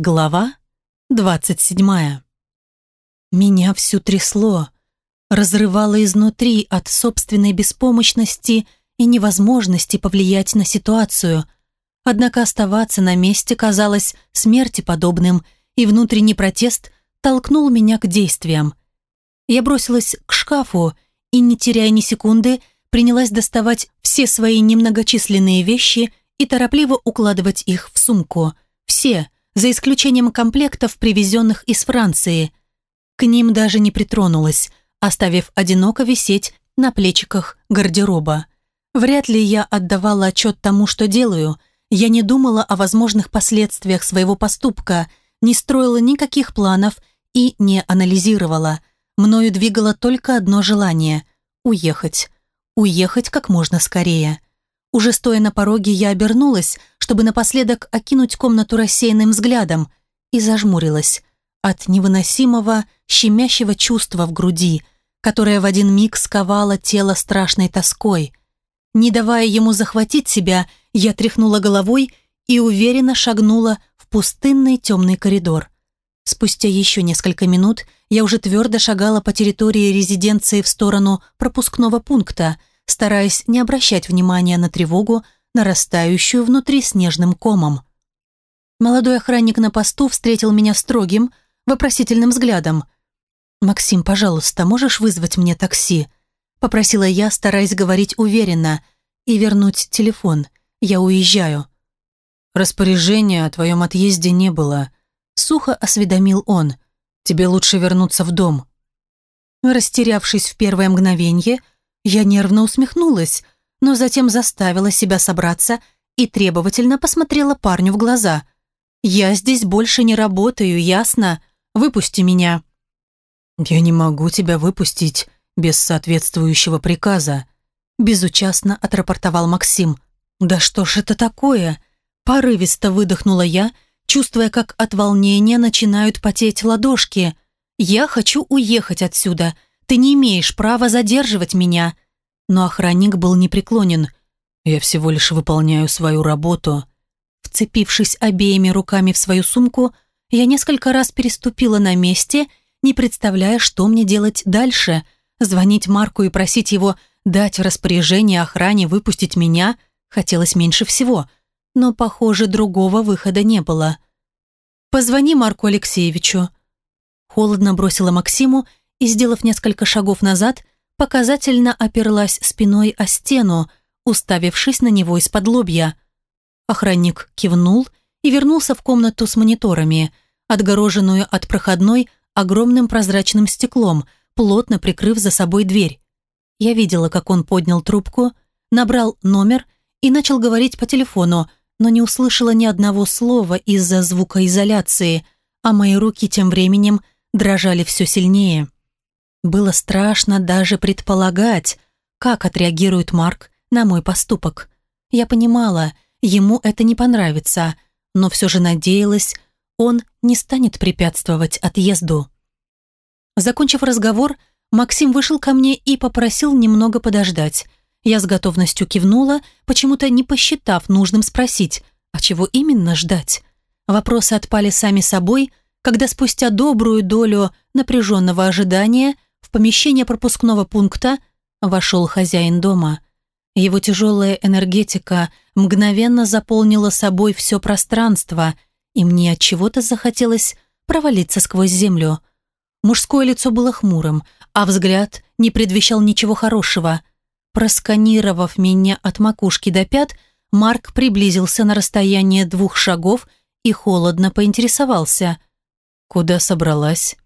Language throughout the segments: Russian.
Глава двадцать седьмая. Меня всю трясло, разрывало изнутри от собственной беспомощности и невозможности повлиять на ситуацию. Однако оставаться на месте казалось смерти подобным, и внутренний протест толкнул меня к действиям. Я бросилась к шкафу и, не теряя ни секунды, принялась доставать все свои немногочисленные вещи и торопливо укладывать их в сумку. Все, за исключением комплектов, привезенных из Франции. К ним даже не притронулась, оставив одиноко висеть на плечиках гардероба. Вряд ли я отдавала отчет тому, что делаю. Я не думала о возможных последствиях своего поступка, не строила никаких планов и не анализировала. Мною двигало только одно желание – уехать. Уехать как можно скорее. Уже стоя на пороге, я обернулась, чтобы напоследок окинуть комнату рассеянным взглядом, и зажмурилась от невыносимого, щемящего чувства в груди, которое в один миг сковало тело страшной тоской. Не давая ему захватить себя, я тряхнула головой и уверенно шагнула в пустынный темный коридор. Спустя еще несколько минут я уже твердо шагала по территории резиденции в сторону пропускного пункта, стараясь не обращать внимания на тревогу, нарастающую внутри снежным комом. Молодой охранник на посту встретил меня строгим, вопросительным взглядом. «Максим, пожалуйста, можешь вызвать мне такси?» Попросила я, стараясь говорить уверенно, и вернуть телефон. Я уезжаю. «Распоряжения о твоем отъезде не было», — сухо осведомил он. «Тебе лучше вернуться в дом». Растерявшись в первое мгновенье, я нервно усмехнулась, но затем заставила себя собраться и требовательно посмотрела парню в глаза. «Я здесь больше не работаю, ясно? Выпусти меня». «Я не могу тебя выпустить без соответствующего приказа», безучастно отрапортовал Максим. «Да что ж это такое?» Порывисто выдохнула я, чувствуя, как от волнения начинают потеть ладошки. «Я хочу уехать отсюда. Ты не имеешь права задерживать меня но охранник был непреклонен. «Я всего лишь выполняю свою работу». Вцепившись обеими руками в свою сумку, я несколько раз переступила на месте, не представляя, что мне делать дальше. Звонить Марку и просить его дать распоряжение охране выпустить меня хотелось меньше всего, но, похоже, другого выхода не было. «Позвони Марку Алексеевичу». Холодно бросила Максиму и, сделав несколько шагов назад, показательно оперлась спиной о стену, уставившись на него из-под лобья. Охранник кивнул и вернулся в комнату с мониторами, отгороженную от проходной огромным прозрачным стеклом, плотно прикрыв за собой дверь. Я видела, как он поднял трубку, набрал номер и начал говорить по телефону, но не услышала ни одного слова из-за звукоизоляции, а мои руки тем временем дрожали все сильнее. Было страшно даже предполагать, как отреагирует Марк на мой поступок. Я понимала, ему это не понравится, но все же надеялась, он не станет препятствовать отъезду. Закончив разговор, Максим вышел ко мне и попросил немного подождать. Я с готовностью кивнула, почему-то не посчитав нужным спросить, а чего именно ждать. Вопросы отпали сами собой, когда спустя добрую долю напряженного ожидания – в помещение пропускного пункта вошел хозяин дома. Его тяжелая энергетика мгновенно заполнила собой все пространство, и мне от чего-то захотелось провалиться сквозь землю. Мужское лицо было хмурым, а взгляд не предвещал ничего хорошего. Просканировав меня от макушки до пят, Марк приблизился на расстояние двух шагов и холодно поинтересовался. «Куда собралась?»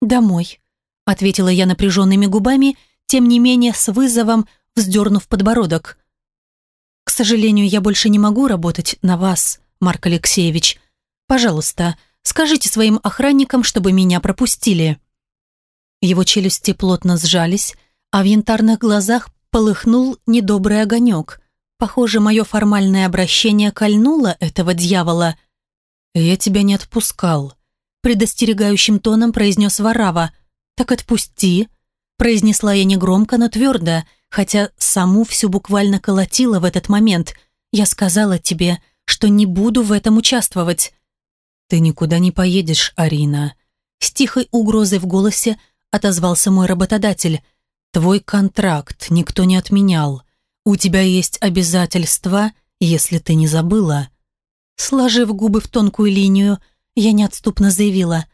«Домой», ответила я напряженными губами, тем не менее с вызовом вздернув подбородок. «К сожалению, я больше не могу работать на вас, Марк Алексеевич. Пожалуйста, скажите своим охранникам, чтобы меня пропустили». Его челюсти плотно сжались, а в янтарных глазах полыхнул недобрый огонек. Похоже, мое формальное обращение кольнуло этого дьявола. «Я тебя не отпускал», — предостерегающим тоном произнес Варава — «Так отпусти», – произнесла я негромко, но твердо, хотя саму всю буквально колотила в этот момент. «Я сказала тебе, что не буду в этом участвовать». «Ты никуда не поедешь, Арина», — с тихой угрозой в голосе отозвался мой работодатель. «Твой контракт никто не отменял. У тебя есть обязательства, если ты не забыла». Сложив губы в тонкую линию, я неотступно заявила,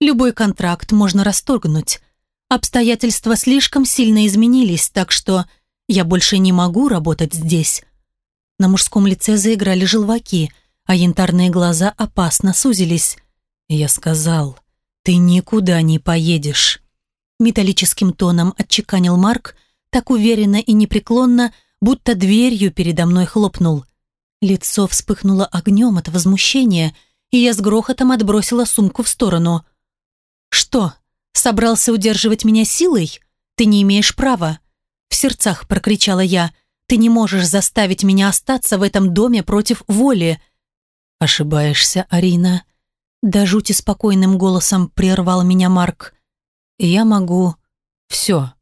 «Любой контракт можно расторгнуть. Обстоятельства слишком сильно изменились, так что я больше не могу работать здесь». На мужском лице заиграли желваки, а янтарные глаза опасно сузились. Я сказал, «Ты никуда не поедешь». Металлическим тоном отчеканил Марк, так уверенно и непреклонно, будто дверью передо мной хлопнул. Лицо вспыхнуло огнем от возмущения, и я с грохотом отбросила сумку в сторону. «Что, собрался удерживать меня силой? Ты не имеешь права!» В сердцах прокричала я. «Ты не можешь заставить меня остаться в этом доме против воли!» «Ошибаешься, Арина!» До жути спокойным голосом прервал меня Марк. «Я могу все».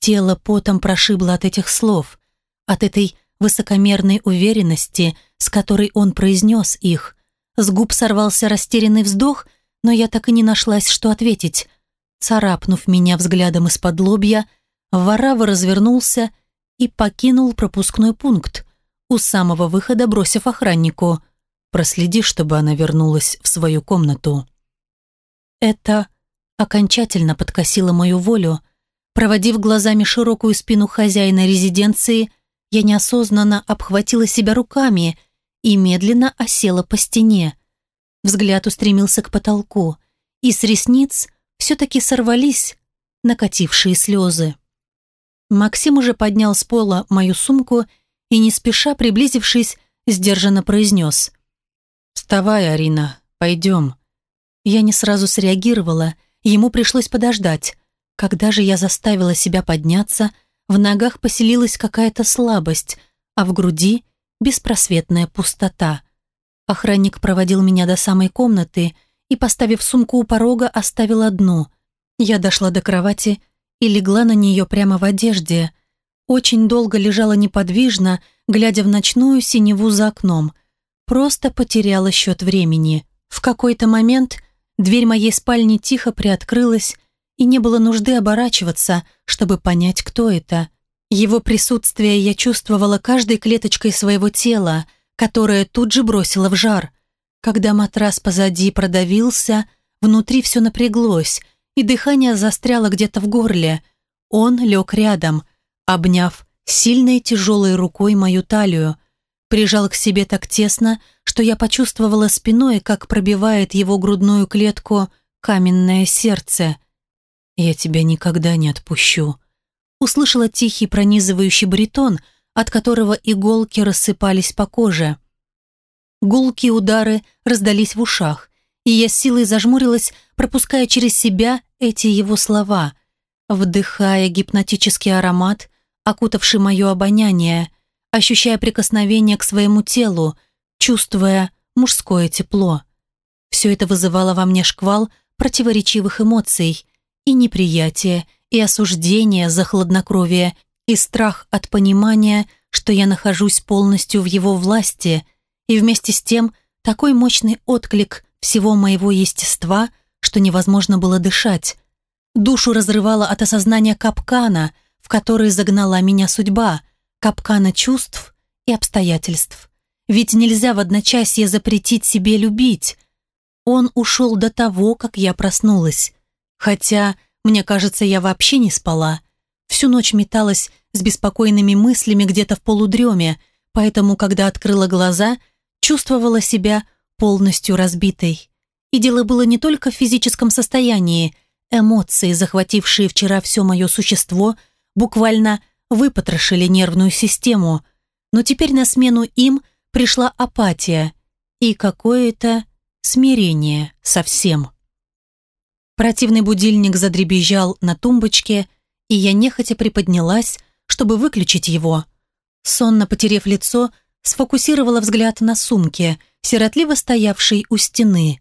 Тело потом прошибло от этих слов, от этой высокомерной уверенности, с которой он произнес их. С губ сорвался растерянный вздох, но я так и не нашлась, что ответить. Царапнув меня взглядом из-под лобья, Варава развернулся и покинул пропускной пункт, у самого выхода бросив охраннику. «Проследи, чтобы она вернулась в свою комнату». Это окончательно подкосило мою волю. Проводив глазами широкую спину хозяина резиденции, я неосознанно обхватила себя руками и медленно осела по стене. Взгляд устремился к потолку, и с ресниц все-таки сорвались накатившие слезы. Максим уже поднял с пола мою сумку и, не спеша приблизившись, сдержанно произнес. «Вставай, Арина, пойдем». Я не сразу среагировала, ему пришлось подождать. Когда же я заставила себя подняться, в ногах поселилась какая-то слабость, а в груди беспросветная пустота. Охранник проводил меня до самой комнаты и, поставив сумку у порога, оставил одну. Я дошла до кровати и легла на нее прямо в одежде. Очень долго лежала неподвижно, глядя в ночную синеву за окном. Просто потеряла счет времени. В какой-то момент дверь моей спальни тихо приоткрылась, и не было нужды оборачиваться, чтобы понять, кто это. Его присутствие я чувствовала каждой клеточкой своего тела, которое тут же бросило в жар. Когда матрас позади продавился, внутри все напряглось, и дыхание застряло где-то в горле. Он лег рядом, обняв сильной тяжелой рукой мою талию, прижал к себе так тесно, что я почувствовала спиной, как пробивает его грудную клетку каменное сердце. «Я тебя никогда не отпущу», услышала тихий пронизывающий баритон, от которого иголки рассыпались по коже. Гулкие удары раздались в ушах, и я силой зажмурилась, пропуская через себя эти его слова, вдыхая гипнотический аромат, окутавший мое обоняние, ощущая прикосновение к своему телу, чувствуя мужское тепло. Все это вызывало во мне шквал противоречивых эмоций, и неприятие, и осуждение за хладнокровие, и страх от понимания, что я нахожусь полностью в его власти, и вместе с тем такой мощный отклик всего моего естества, что невозможно было дышать. Душу разрывало от осознания капкана, в который загнала меня судьба, капкана чувств и обстоятельств. Ведь нельзя в одночасье запретить себе любить. Он ушел до того, как я проснулась. Хотя, мне кажется, я вообще не спала. Всю ночь металась с беспокойными мыслями где-то в полудреме, поэтому, когда открыла глаза, чувствовала себя полностью разбитой. И дело было не только в физическом состоянии. Эмоции, захватившие вчера все мое существо, буквально выпотрошили нервную систему. Но теперь на смену им пришла апатия и какое-то смирение совсем. Противный будильник задребезжал на тумбочке, и я нехотя приподнялась, чтобы выключить его. Сонно потерев лицо, сфокусировала взгляд на сумке, сиротливо стоявшей у стены.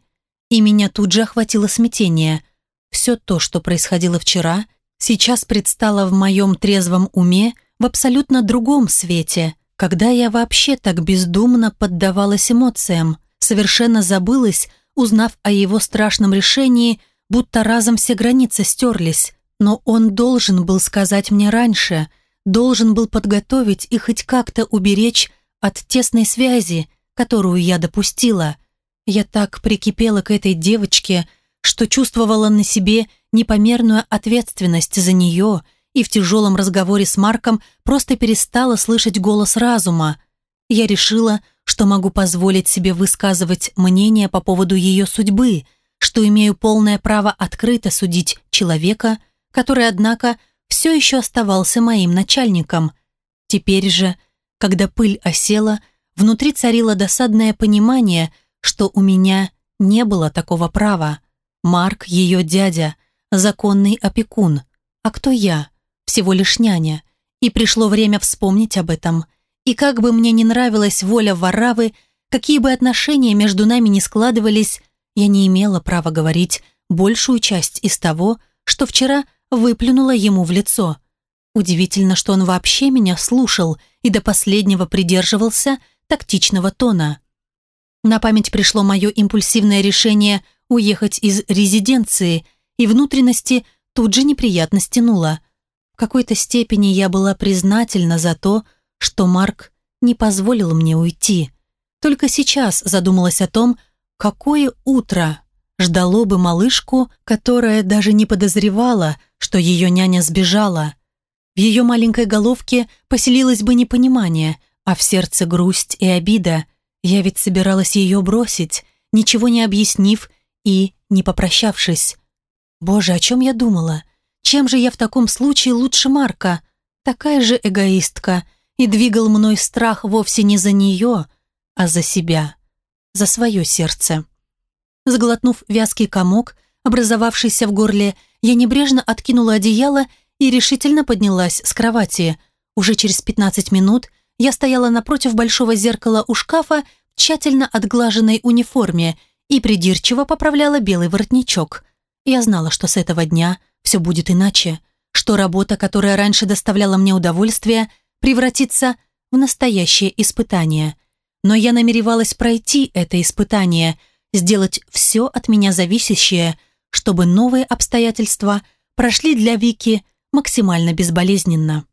И меня тут же охватило смятение. Все то, что происходило вчера, сейчас предстало в моем трезвом уме в абсолютно другом свете, когда я вообще так бездумно поддавалась эмоциям, совершенно забылась, узнав о его страшном решении, будто разом все границы стерлись. Но он должен был сказать мне раньше, должен был подготовить и хоть как-то уберечь от тесной связи, которую я допустила. Я так прикипела к этой девочке, что чувствовала на себе непомерную ответственность за нее и в тяжелом разговоре с Марком просто перестала слышать голос разума. Я решила, что могу позволить себе высказывать мнение по поводу ее судьбы, что имею полное право открыто судить человека, который, однако, все еще оставался моим начальником. Теперь же, когда пыль осела, внутри царило досадное понимание, что у меня не было такого права. Марк – ее дядя, законный опекун. А кто я? Всего лишь няня. И пришло время вспомнить об этом. И как бы мне не нравилась воля Варавы, какие бы отношения между нами ни складывались, я не имела права говорить большую часть из того, что вчера выплюнула ему в лицо. Удивительно, что он вообще меня слушал и до последнего придерживался тактичного тона. На память пришло мое импульсивное решение уехать из резиденции, и внутренности тут же неприятно стянуло. В какой-то степени я была признательна за то, что Марк не позволил мне уйти. Только сейчас задумалась о том, какое утро ждало бы малышку, которая даже не подозревала, что ее няня сбежала. В ее маленькой головке поселилось бы непонимание, а в сердце грусть и обида. Я ведь собиралась ее бросить, ничего не объяснив и не попрощавшись. Боже, о чем я думала? Чем же я в таком случае лучше Марка? Такая же эгоистка, и двигал мной страх вовсе не за нее, а за себя, за свое сердце. Сглотнув вязкий комок, образовавшийся в горле, я небрежно откинула одеяло и решительно поднялась с кровати. Уже через 15 минут я стояла напротив большого зеркала у шкафа в тщательно отглаженной униформе и придирчиво поправляла белый воротничок. Я знала, что с этого дня все будет иначе, что работа, которая раньше доставляла мне удовольствие – превратиться в настоящее испытание. Но я намеревалась пройти это испытание, сделать все от меня зависящее, чтобы новые обстоятельства прошли для Вики максимально безболезненно.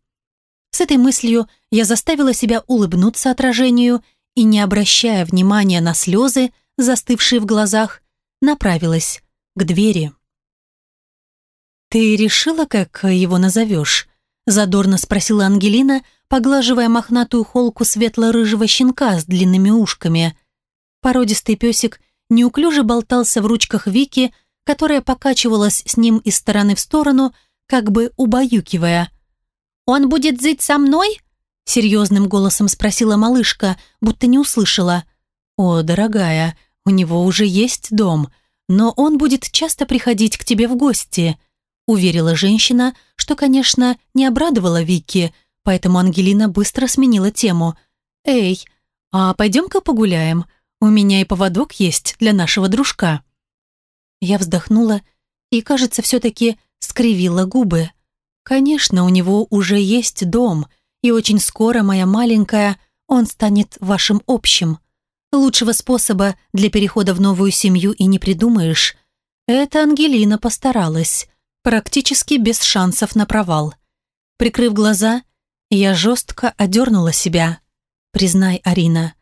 С этой мыслью я заставила себя улыбнуться отражению и, не обращая внимания на слезы, застывшие в глазах, направилась к двери. «Ты решила, как его назовешь?» задорно спросила Ангелина, поглаживая мохнатую холку светло-рыжего щенка с длинными ушками. Породистый песик неуклюже болтался в ручках Вики, которая покачивалась с ним из стороны в сторону, как бы убаюкивая. «Он будет жить со мной?» серьезным голосом спросила малышка, будто не услышала. «О, дорогая, у него уже есть дом, но он будет часто приходить к тебе в гости», уверила женщина, что, конечно, не обрадовала Вики, поэтому Ангелина быстро сменила тему. «Эй, а пойдем-ка погуляем? У меня и поводок есть для нашего дружка». Я вздохнула и, кажется, все-таки скривила губы. «Конечно, у него уже есть дом, и очень скоро, моя маленькая, он станет вашим общим. Лучшего способа для перехода в новую семью и не придумаешь. Это Ангелина постаралась практически без шансов на провал. Прикрыв глаза, я жестко одернула себя. Признай, Арина,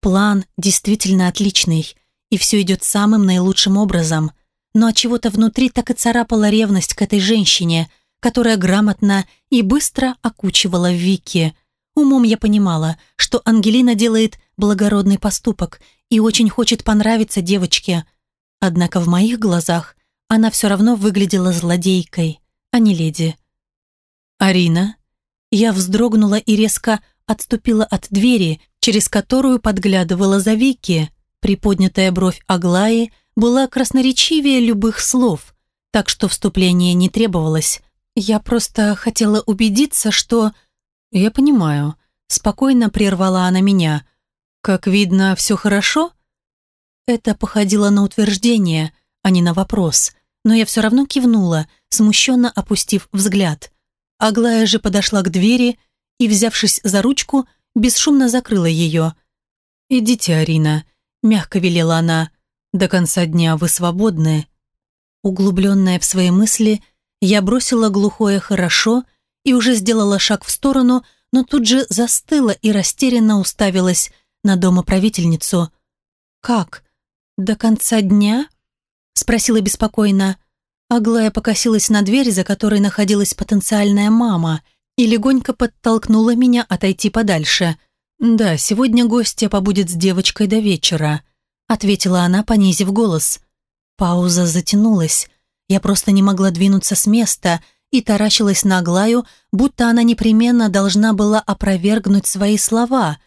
план действительно отличный, и все идет самым наилучшим образом, но от чего-то внутри так и царапала ревность к этой женщине, которая грамотно и быстро окучивала Вики. Умом я понимала, что Ангелина делает благородный поступок и очень хочет понравиться девочке. Однако в моих глазах она все равно выглядела злодейкой, а не леди. «Арина?» Я вздрогнула и резко отступила от двери, через которую подглядывала за Вики. Приподнятая бровь Аглаи была красноречивее любых слов, так что вступление не требовалось. Я просто хотела убедиться, что... Я понимаю. Спокойно прервала она меня. Как видно, все хорошо? Это походило на утверждение, а не на вопрос но я все равно кивнула, смущенно опустив взгляд. Аглая же подошла к двери и, взявшись за ручку, бесшумно закрыла ее. «Идите, Арина. мягко велела она. «До конца дня вы свободны». Углубленная в свои мысли, я бросила глухое «хорошо» и уже сделала шаг в сторону, но тут же застыла и растерянно уставилась на домоправительницу. «Как? До конца дня?» – спросила беспокойно. Аглая покосилась на дверь, за которой находилась потенциальная мама, и легонько подтолкнула меня отойти подальше. «Да, сегодня гостья побудет с девочкой до вечера», — ответила она, понизив голос. Пауза затянулась. Я просто не могла двинуться с места и таращилась на Аглаю, будто она непременно должна была опровергнуть свои слова.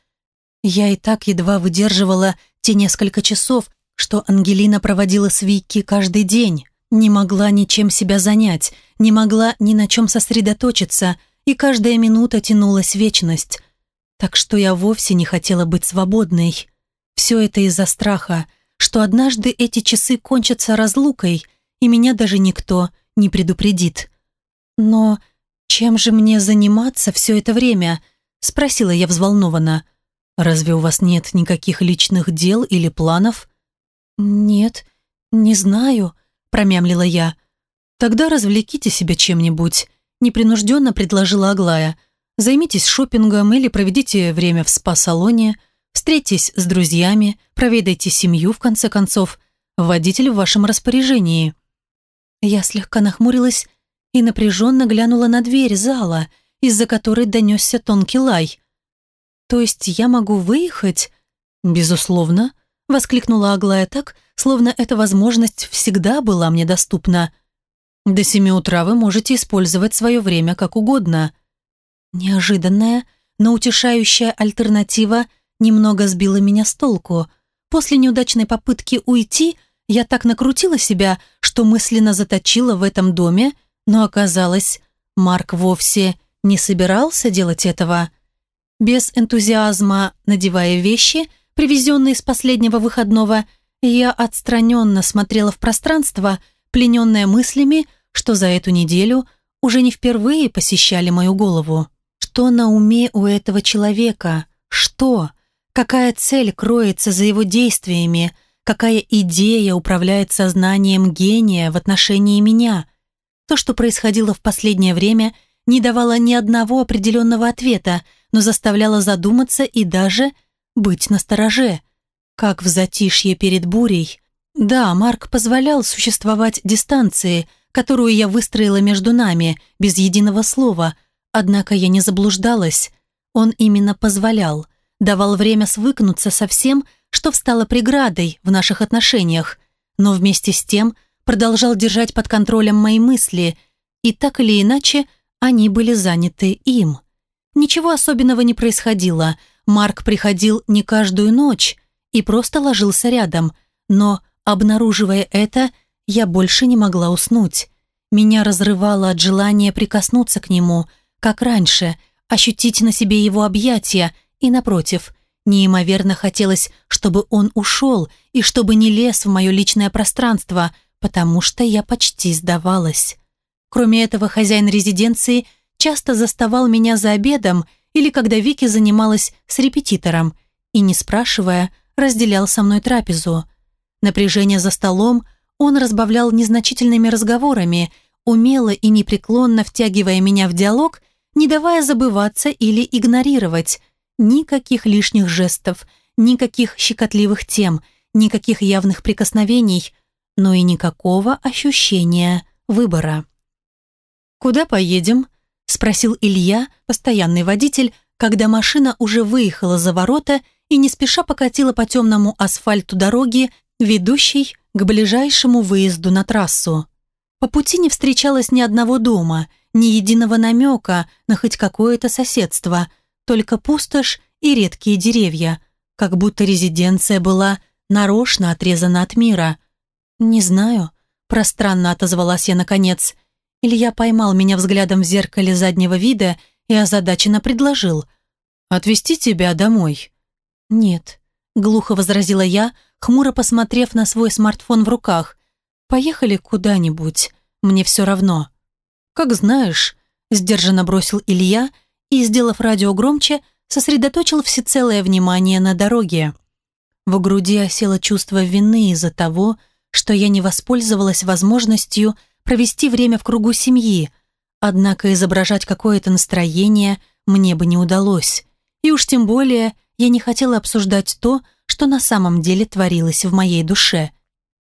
Я и так едва выдерживала те несколько часов, что Ангелина проводила с Вики каждый день. Не могла ничем себя занять, не могла ни на чем сосредоточиться, и каждая минута тянулась вечность. Так что я вовсе не хотела быть свободной. Все это из-за страха, что однажды эти часы кончатся разлукой, и меня даже никто не предупредит. Но чем же мне заниматься все это время? Спросила я взволнованно. Разве у вас нет никаких личных дел или планов? Нет, не знаю, промямлила я. «Тогда развлеките себя чем-нибудь», – непринужденно предложила Аглая. «Займитесь шопингом или проведите время в спа-салоне, встретитесь с друзьями, проведайте семью, в конце концов. Водитель в вашем распоряжении». Я слегка нахмурилась и напряженно глянула на дверь зала, из-за которой донесся тонкий лай. «То есть я могу выехать?» «Безусловно», – воскликнула Аглая так, – словно эта возможность всегда была мне доступна. До семи утра вы можете использовать свое время как угодно. Неожиданная, но утешающая альтернатива немного сбила меня с толку. После неудачной попытки уйти я так накрутила себя, что мысленно заточила в этом доме, но оказалось, Марк вовсе не собирался делать этого. Без энтузиазма, надевая вещи, привезенные с последнего выходного, я отстраненно смотрела в пространство, плененная мыслями, что за эту неделю уже не впервые посещали мою голову. Что на уме у этого человека? Что? Какая цель кроется за его действиями? Какая идея управляет сознанием гения в отношении меня? То, что происходило в последнее время, не давало ни одного определенного ответа, но заставляло задуматься и даже быть настороже – как в затишье перед бурей. Да, Марк позволял существовать дистанции, которую я выстроила между нами, без единого слова, однако я не заблуждалась. Он именно позволял, давал время свыкнуться со всем, что встало преградой в наших отношениях, но вместе с тем продолжал держать под контролем мои мысли, и так или иначе они были заняты им. Ничего особенного не происходило. Марк приходил не каждую ночь, и просто ложился рядом, но, обнаруживая это, я больше не могла уснуть. Меня разрывало от желания прикоснуться к нему, как раньше, ощутить на себе его объятия, и, напротив, неимоверно хотелось, чтобы он ушел и чтобы не лез в мое личное пространство, потому что я почти сдавалась. Кроме этого, хозяин резиденции часто заставал меня за обедом или когда Вики занималась с репетитором, и, не спрашивая, разделял со мной трапезу. Напряжение за столом он разбавлял незначительными разговорами, умело и непреклонно втягивая меня в диалог, не давая забываться или игнорировать. Никаких лишних жестов, никаких щекотливых тем, никаких явных прикосновений, но и никакого ощущения выбора. «Куда поедем?» – спросил Илья, постоянный водитель, когда машина уже выехала за ворота и не спеша покатила по темному асфальту дороги, ведущей к ближайшему выезду на трассу. По пути не встречалось ни одного дома, ни единого намека на хоть какое-то соседство, только пустошь и редкие деревья, как будто резиденция была нарочно отрезана от мира. «Не знаю», – пространно отозвалась я наконец. Илья поймал меня взглядом в зеркале заднего вида и озадаченно предложил «Отвезти тебя домой». «Нет», — глухо возразила я, хмуро посмотрев на свой смартфон в руках. «Поехали куда-нибудь, мне все равно». «Как знаешь», — сдержанно бросил Илья и, сделав радио громче, сосредоточил всецелое внимание на дороге. В груди осело чувство вины из-за того, что я не воспользовалась возможностью провести время в кругу семьи, однако изображать какое-то настроение мне бы не удалось. И уж тем более я не хотела обсуждать то, что на самом деле творилось в моей душе.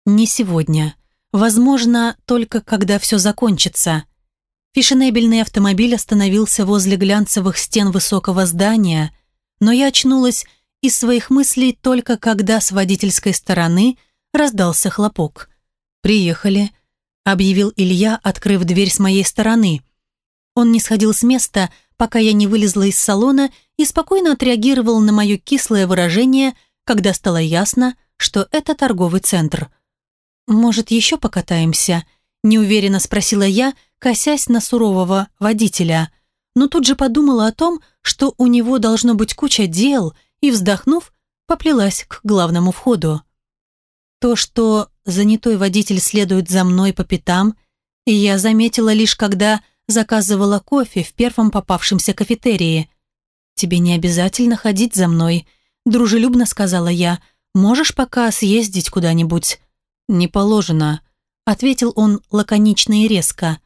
Не сегодня. Возможно, только когда все закончится. Фешенебельный автомобиль остановился возле глянцевых стен высокого здания, но я очнулась из своих мыслей только когда с водительской стороны раздался хлопок. «Приехали», — объявил Илья, открыв дверь с моей стороны. Он не сходил с места, пока я не вылезла из салона и спокойно отреагировал на мое кислое выражение, когда стало ясно, что это торговый центр. «Может, еще покатаемся?» – неуверенно спросила я, косясь на сурового водителя. Но тут же подумала о том, что у него должно быть куча дел, и, вздохнув, поплелась к главному входу. То, что занятой водитель следует за мной по пятам, я заметила лишь когда заказывала кофе в первом попавшемся кафетерии. «Тебе не обязательно ходить за мной», – дружелюбно сказала я. «Можешь пока съездить куда-нибудь?» «Не положено», – ответил он лаконично и резко.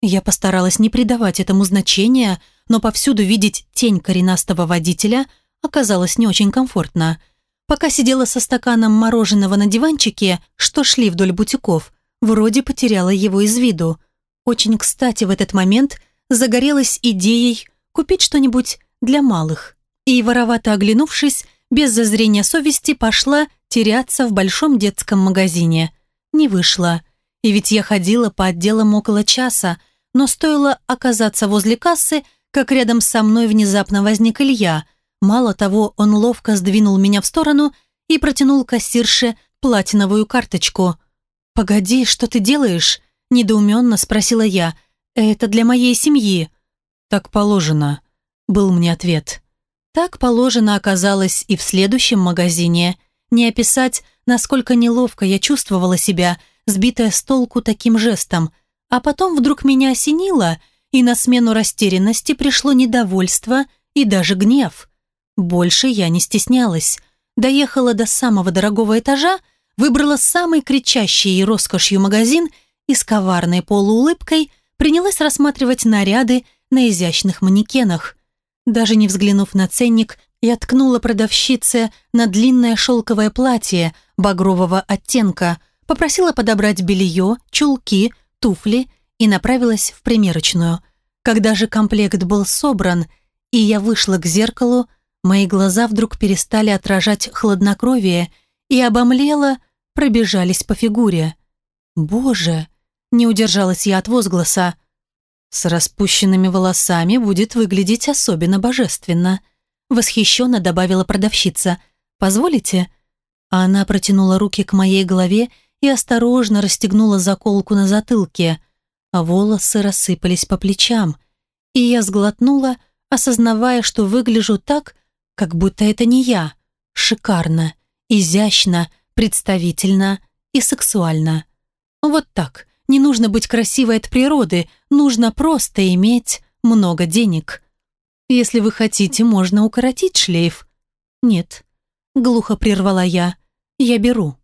Я постаралась не придавать этому значения, но повсюду видеть тень коренастого водителя оказалось не очень комфортно. Пока сидела со стаканом мороженого на диванчике, что шли вдоль бутиков, вроде потеряла его из виду. Очень кстати в этот момент загорелась идеей купить что-нибудь для малых. И, воровато оглянувшись, без зазрения совести пошла теряться в большом детском магазине. Не вышла. И ведь я ходила по отделам около часа, но стоило оказаться возле кассы, как рядом со мной внезапно возник Илья. Мало того, он ловко сдвинул меня в сторону и протянул кассирше платиновую карточку. «Погоди, что ты делаешь?» – недоуменно спросила я. «Это для моей семьи». «Так положено», – был мне ответ. Так положено оказалось и в следующем магазине. Не описать, насколько неловко я чувствовала себя, сбитая с толку таким жестом – а потом вдруг меня осенило, и на смену растерянности пришло недовольство и даже гнев. Больше я не стеснялась. Доехала до самого дорогого этажа, выбрала самый кричащий и роскошью магазин и с коварной полуулыбкой принялась рассматривать наряды на изящных манекенах. Даже не взглянув на ценник, я ткнула продавщице на длинное шелковое платье багрового оттенка, попросила подобрать белье, чулки, туфли и направилась в примерочную. Когда же комплект был собран, и я вышла к зеркалу, мои глаза вдруг перестали отражать хладнокровие и обомлела, пробежались по фигуре. «Боже!» — не удержалась я от возгласа. «С распущенными волосами будет выглядеть особенно божественно», — восхищенно добавила продавщица. «Позволите?» Она протянула руки к моей голове и осторожно расстегнула заколку на затылке, а волосы рассыпались по плечам, и я сглотнула, осознавая, что выгляжу так, как будто это не я. Шикарно, изящно, представительно и сексуально. Вот так. Не нужно быть красивой от природы, нужно просто иметь много денег. Если вы хотите, можно укоротить шлейф. Нет, глухо прервала я. Я беру.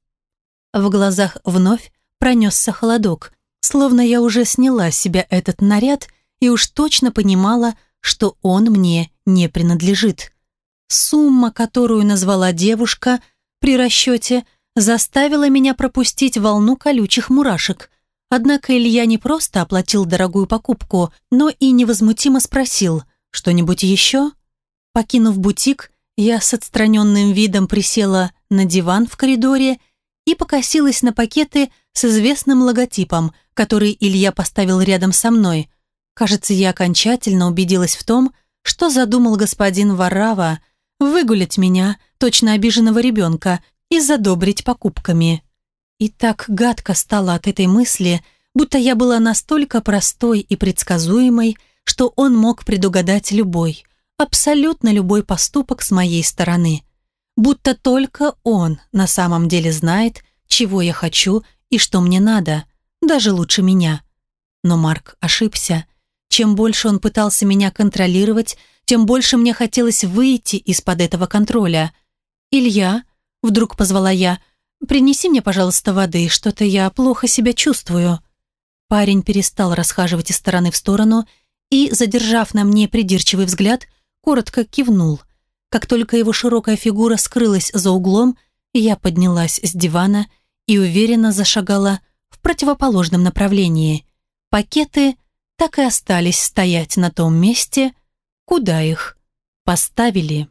В глазах вновь пронесся холодок, словно я уже сняла с себя этот наряд и уж точно понимала, что он мне не принадлежит. Сумма, которую назвала девушка при расчете, заставила меня пропустить волну колючих мурашек. Однако Илья не просто оплатил дорогую покупку, но и невозмутимо спросил «Что-нибудь еще?». Покинув бутик, я с отстраненным видом присела на диван в коридоре и покосилась на пакеты с известным логотипом, который Илья поставил рядом со мной. Кажется, я окончательно убедилась в том, что задумал господин Варава выгулять меня, точно обиженного ребенка, и задобрить покупками. И так гадко стало от этой мысли, будто я была настолько простой и предсказуемой, что он мог предугадать любой, абсолютно любой поступок с моей стороны будто только он на самом деле знает, чего я хочу и что мне надо, даже лучше меня. Но Марк ошибся. Чем больше он пытался меня контролировать, тем больше мне хотелось выйти из-под этого контроля. Илья Вдруг позвала я. «Принеси мне, пожалуйста, воды, что-то я плохо себя чувствую». Парень перестал расхаживать из стороны в сторону и, задержав на мне придирчивый взгляд, коротко кивнул. Как только его широкая фигура скрылась за углом, я поднялась с дивана и уверенно зашагала в противоположном направлении. Пакеты так и остались стоять на том месте, куда их поставили.